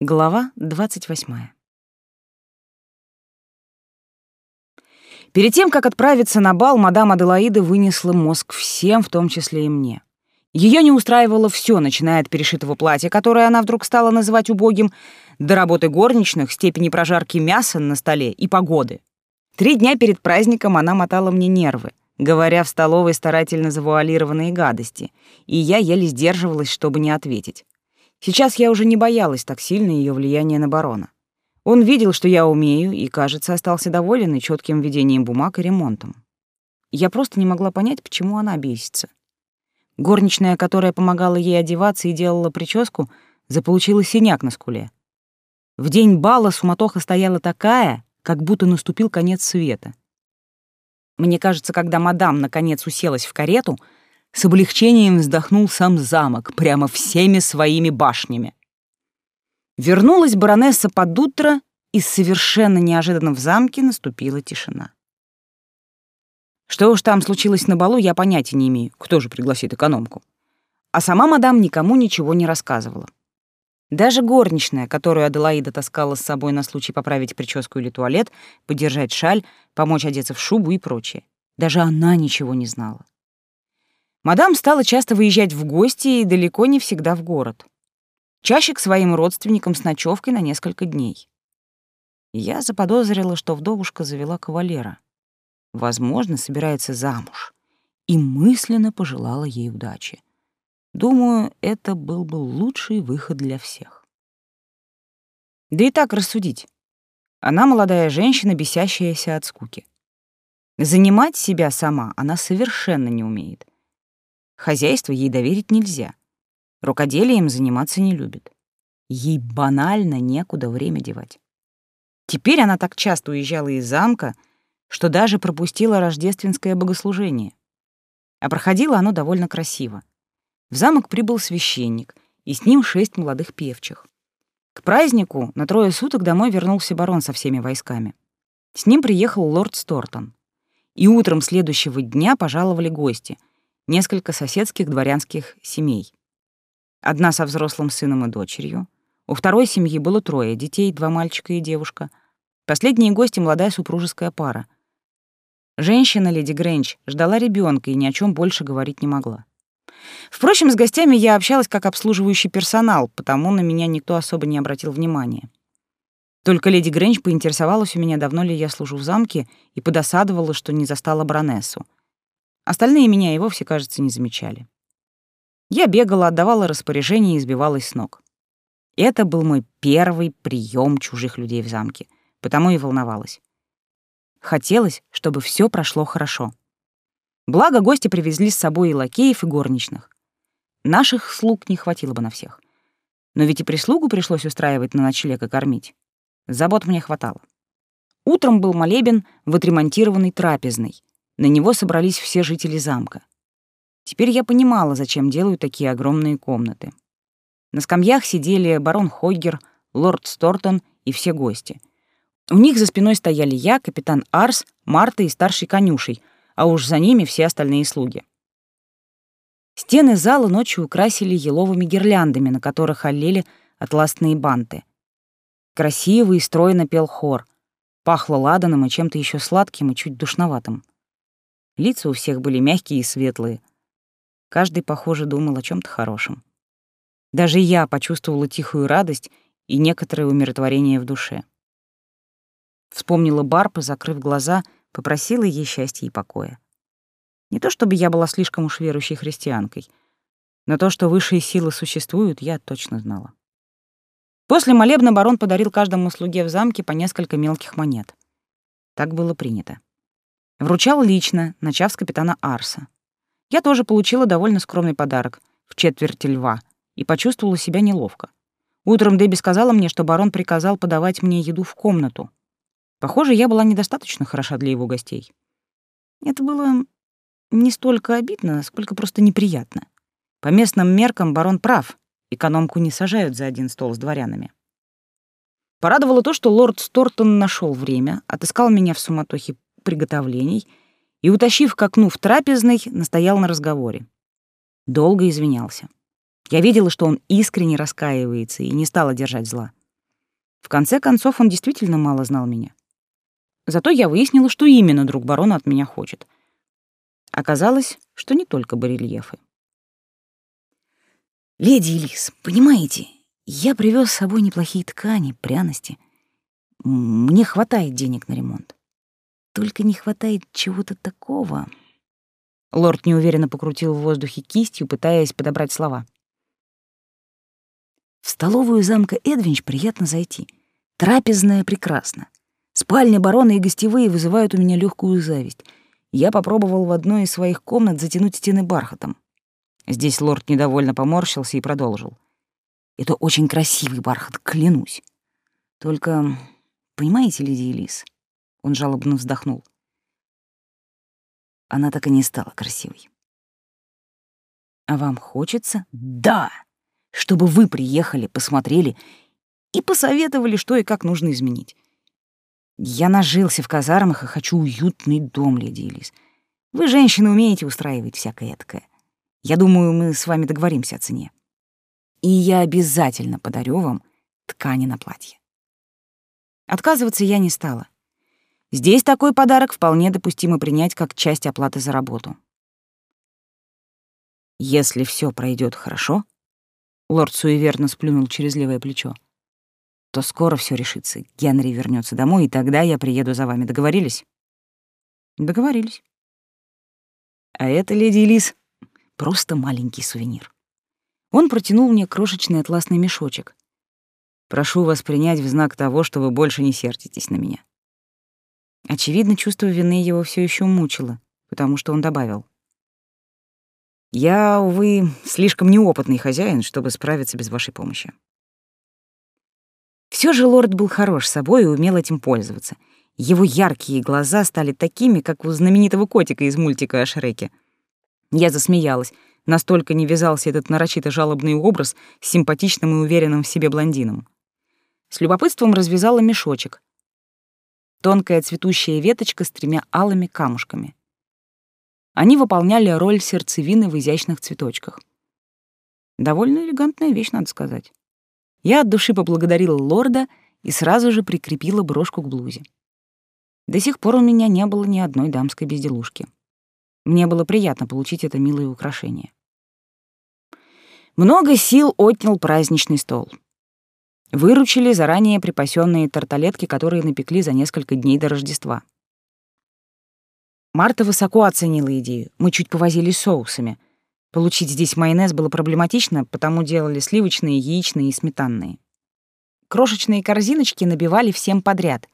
Глава 28. Перед тем, как отправиться на бал, мадам Аделаида вынесла мозг всем, в том числе и мне. Ее не устраивало все, начиная от перешитого платья, которое она вдруг стала называть убогим, до работы горничных, степени прожарки мяса на столе и погоды. Три дня перед праздником она мотала мне нервы, говоря в столовой старательно завуалированные гадости, и я еле сдерживалась, чтобы не ответить. Сейчас я уже не боялась так сильно ее влияния на барона. Он видел, что я умею, и, кажется, остался доволен и четким ведением бумаг и ремонтом. Я просто не могла понять, почему она бесится. Горничная, которая помогала ей одеваться и делала прическу, заполучила синяк на скуле. В день бала суматоха стояла такая, как будто наступил конец света. Мне кажется, когда мадам наконец уселась в карету — с облегчением вздохнул сам замок, прямо всеми своими башнями. Вернулась баронесса под утро, и совершенно неожиданно в замке наступила тишина. Что уж там случилось на балу, я понятия не имею, кто же пригласит экономку. А сама мадам никому ничего не рассказывала. Даже горничная, которую Аделаида таскала с собой на случай поправить прическу или туалет, подержать шаль, помочь одеться в шубу и прочее. Даже она ничего не знала. Мадам стала часто выезжать в гости и далеко не всегда в город. Чаще к своим родственникам с ночевкой на несколько дней. Я заподозрила, что вдовушка завела кавалера. Возможно, собирается замуж. И мысленно пожелала ей удачи. Думаю, это был бы лучший выход для всех. Да и так рассудить. Она молодая женщина, бесящаяся от скуки. Занимать себя сама она совершенно не умеет. Хозяйство ей доверить нельзя. Рукоделием заниматься не любит. Ей банально некуда время девать. Теперь она так часто уезжала из замка, что даже пропустила рождественское богослужение. А проходило оно довольно красиво. В замок прибыл священник, и с ним шесть молодых певчих. К празднику на трое суток домой вернулся барон со всеми войсками. С ним приехал лорд Стортон. И утром следующего дня пожаловали гости — несколько соседских дворянских семей. Одна со взрослым сыном и дочерью. У второй семьи было трое детей, два мальчика и девушка. Последние гости — молодая супружеская пара. Женщина, леди Грэнч, ждала ребенка и ни о чем больше говорить не могла. Впрочем, с гостями я общалась как обслуживающий персонал, потому на меня никто особо не обратил внимания. Только леди Грэнч поинтересовалась у меня, давно ли я служу в замке, и подосадовала, что не застала баронессу — Остальные меня и вовсе, кажется, не замечали. Я бегала, отдавала распоряжения и избивалась с ног. Это был мой первый прием чужих людей в замке, потому и волновалась. Хотелось, чтобы все прошло хорошо. Благо, гости привезли с собой и лакеев, и горничных. Наших слуг не хватило бы на всех. Но ведь и прислугу пришлось устраивать на ночлег и кормить. Забот мне хватало. Утром был молебен в отремонтированной трапезной, на него собрались все жители замка. Теперь я понимала, зачем делают такие огромные комнаты. На скамьях сидели барон Хойгер, лорд Стортон и все гости. У них за спиной стояли я, капитан Арс, Марта и старший конюшей, а уж за ними все остальные слуги. Стены зала ночью украсили еловыми гирляндами, на которых олели атласные банты. Красиво и стройно пел хор. Пахло ладаном и чем-то еще сладким и чуть душноватым. Лица у всех были мягкие и светлые. Каждый, похоже, думал о чем то хорошем. Даже я почувствовала тихую радость и некоторое умиротворение в душе. Вспомнила Барпа, закрыв глаза, попросила ей счастья и покоя. Не то чтобы я была слишком уж верующей христианкой, но то, что высшие силы существуют, я точно знала. После молебна барон подарил каждому слуге в замке по несколько мелких монет. Так было принято. Вручал лично, начав с капитана Арса. Я тоже получила довольно скромный подарок в четверть льва и почувствовала себя неловко. Утром Дебби сказала мне, что барон приказал подавать мне еду в комнату. Похоже, я была недостаточно хороша для его гостей. Это было не столько обидно, сколько просто неприятно. По местным меркам барон прав, экономку не сажают за один стол с дворянами. Порадовало то, что лорд Стортон нашел время, отыскал меня в суматохе приготовлений и, утащив к окну в трапезной, настоял на разговоре. Долго извинялся. Я видела, что он искренне раскаивается и не стала держать зла. В конце концов, он действительно мало знал меня. Зато я выяснила, что именно друг барона от меня хочет. Оказалось, что не только барельефы. «Леди Элис, понимаете, я привез с собой неплохие ткани, пряности. Мне хватает денег на ремонт. Только не хватает чего-то такого...» Лорд неуверенно покрутил в воздухе кистью, пытаясь подобрать слова. В столовую замка Эдвинч приятно зайти. Трапезная прекрасна. Спальня барона и гостевые вызывают у меня легкую зависть. Я попробовал в одной из своих комнат затянуть стены бархатом. Здесь лорд недовольно поморщился и продолжил. Это очень красивый бархат, клянусь. Только, понимаете, леди Элис, он жалобно вздохнул. Она так и не стала красивой. А вам хочется? Да! Чтобы вы приехали, посмотрели и посоветовали, что и как нужно изменить. Я нажился в казармах и хочу уютный дом, леди Элис. Вы, женщины, умеете устраивать всякое эткое. Я думаю, мы с вами договоримся о цене. И я обязательно подарю вам ткани на платье. Отказываться я не стала. Здесь такой подарок вполне допустимо принять как часть оплаты за работу. Если все пройдет хорошо, лорд суеверно сплюнул через левое плечо, то скоро все решится. Генри вернется домой, и тогда я приеду за вами. Договорились? Договорились. А это, леди Элис, просто маленький сувенир. Он протянул мне крошечный атласный мешочек. Прошу вас принять в знак того, что вы больше не сердитесь на меня. Очевидно, чувство вины его все еще мучило, потому что он добавил. «Я, увы, слишком неопытный хозяин, чтобы справиться без вашей помощи». Все же лорд был хорош собой и умел этим пользоваться. Его яркие глаза стали такими, как у знаменитого котика из мультика о Шреке. Я засмеялась. Настолько не вязался этот нарочито жалобный образ с симпатичным и уверенным в себе блондином. С любопытством развязала мешочек, тонкая цветущая веточка с тремя алыми камушками. Они выполняли роль сердцевины в изящных цветочках. Довольно элегантная вещь, надо сказать. Я от души поблагодарила лорда и сразу же прикрепила брошку к блузе. До сих пор у меня не было ни одной дамской безделушки. Мне было приятно получить это милое украшение. Много сил отнял праздничный стол. Выручили заранее припасенные тарталетки, которые напекли за несколько дней до Рождества. Марта высоко оценила идею. Мы чуть повозились соусами. Получить здесь майонез было проблематично, потому делали сливочные, яичные и сметанные. Крошечные корзиночки набивали всем подряд.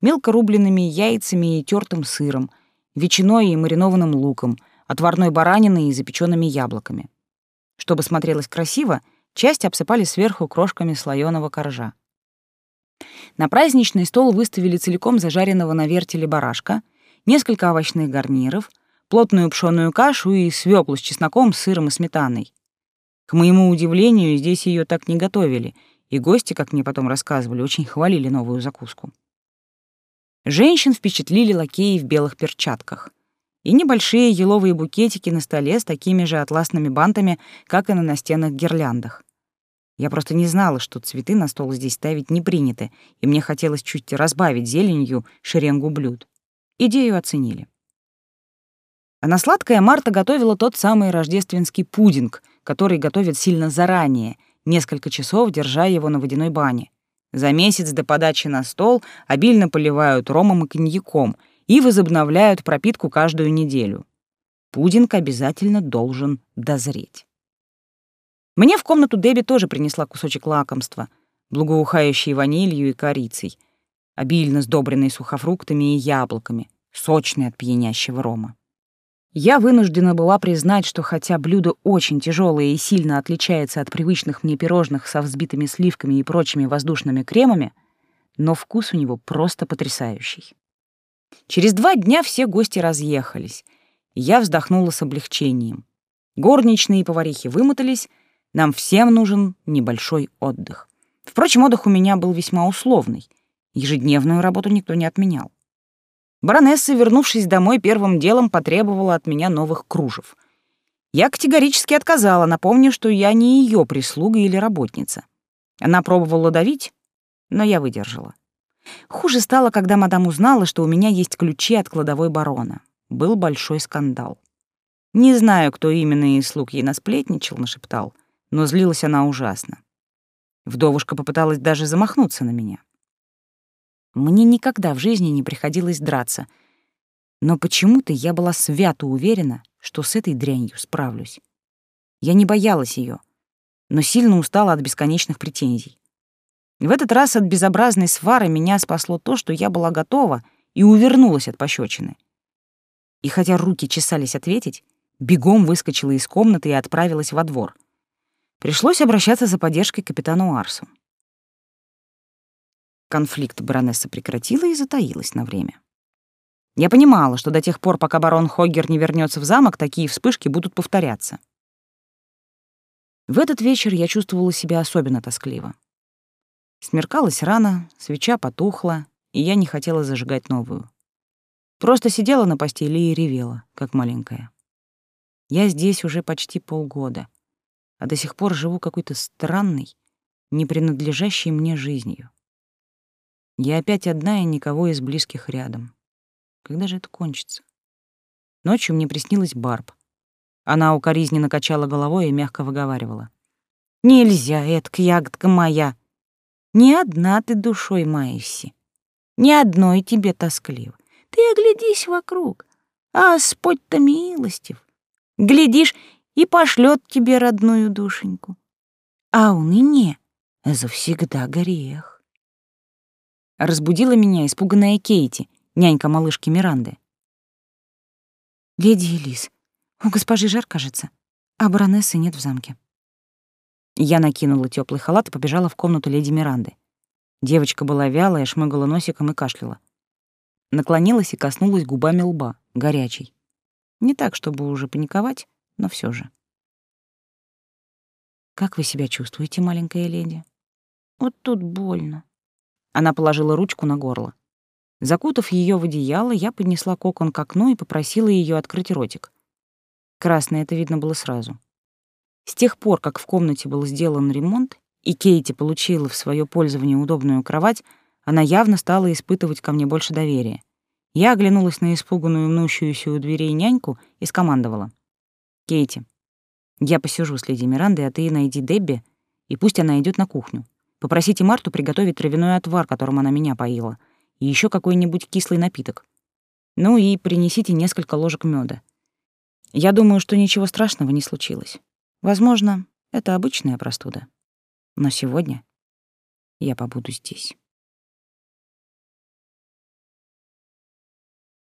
Мелко рубленными яйцами и тертым сыром, ветчиной и маринованным луком, отварной бараниной и запеченными яблоками. Чтобы смотрелось красиво — Часть обсыпали сверху крошками слоеного коржа. На праздничный стол выставили целиком зажаренного на вертеле барашка, несколько овощных гарниров, плотную пшёную кашу и свеклу с чесноком, сыром и сметаной. К моему удивлению, здесь ее так не готовили, и гости, как мне потом рассказывали, очень хвалили новую закуску. Женщин впечатлили лакеи в белых перчатках и небольшие еловые букетики на столе с такими же атласными бантами, как и на настенных гирляндах. Я просто не знала, что цветы на стол здесь ставить не приняты, и мне хотелось чуть разбавить зеленью шеренгу блюд. Идею оценили. А на сладкое Марта готовила тот самый рождественский пудинг, который готовят сильно заранее, несколько часов держа его на водяной бане. За месяц до подачи на стол обильно поливают ромом и коньяком и возобновляют пропитку каждую неделю. Пудинг обязательно должен дозреть. Мне в комнату Дебби тоже принесла кусочек лакомства, благоухающий ванилью и корицей, обильно сдобренный сухофруктами и яблоками, сочный от пьянящего рома. Я вынуждена была признать, что хотя блюдо очень тяжелое и сильно отличается от привычных мне пирожных со взбитыми сливками и прочими воздушными кремами, но вкус у него просто потрясающий. Через два дня все гости разъехались, и я вздохнула с облегчением. Горничные и поварихи вымотались, нам всем нужен небольшой отдых. Впрочем, отдых у меня был весьма условный. Ежедневную работу никто не отменял. Баронесса, вернувшись домой, первым делом потребовала от меня новых кружев. Я категорически отказала, напомнив, что я не ее прислуга или работница. Она пробовала давить, Но я выдержала. Хуже стало, когда мадам узнала, что у меня есть ключи от кладовой барона. Был большой скандал. Не знаю, кто именно из слуг ей насплетничал, нашептал, но злилась она ужасно. Вдовушка попыталась даже замахнуться на меня. Мне никогда в жизни не приходилось драться, но почему-то я была свято уверена, что с этой дрянью справлюсь. Я не боялась ее, но сильно устала от бесконечных претензий. В этот раз от безобразной свары меня спасло то, что я была готова и увернулась от пощечины. И хотя руки чесались ответить, бегом выскочила из комнаты и отправилась во двор. Пришлось обращаться за поддержкой к капитану Арсу. Конфликт баронесса прекратила и затаилась на время. Я понимала, что до тех пор, пока барон Хоггер не вернется в замок, такие вспышки будут повторяться. В этот вечер я чувствовала себя особенно тоскливо. Смеркалось рано, свеча потухла, и я не хотела зажигать новую. Просто сидела на постели и ревела, как маленькая. Я здесь уже почти полгода, а до сих пор живу какой-то странной, не принадлежащей мне жизнью. Я опять одна и никого из близких рядом. Когда же это кончится? Ночью мне приснилась Барб. Она укоризненно качала головой и мягко выговаривала. «Нельзя, Эдк, ягодка моя. Ни одна ты душой маешься. Ни одной тебе тоскливо. Ты оглядись вокруг. А Господь-то милостив. Глядишь, и пошлет тебе родную душеньку. А уныние — завсегда грех. Разбудила меня испуганная Кейти, нянька малышки Миранды. «Леди Элис, у госпожи жар, кажется, а баронессы нет в замке». Я накинула теплый халат и побежала в комнату леди Миранды. Девочка была вялая, шмыгала носиком и кашляла. Наклонилась и коснулась губами лба, горячей. Не так, чтобы уже паниковать, но все же. «Как вы себя чувствуете, маленькая леди?» «Вот тут больно». Она положила ручку на горло. Закутав ее в одеяло, я поднесла кокон к окну и попросила ее открыть ротик. Красное это видно было сразу. С тех пор, как в комнате был сделан ремонт, и Кейти получила в свое пользование удобную кровать, она явно стала испытывать ко мне больше доверия. Я оглянулась на испуганную мнущуюся у дверей няньку и скомандовала. «Кейти, я посижу с леди Мирандой, а ты найди Дебби, и пусть она идет на кухню. Попросите Марту приготовить травяной отвар, которым она меня поила, и еще какой-нибудь кислый напиток. Ну и принесите несколько ложек меда. Я думаю, что ничего страшного не случилось. Возможно, это обычная простуда. Но сегодня я побуду здесь.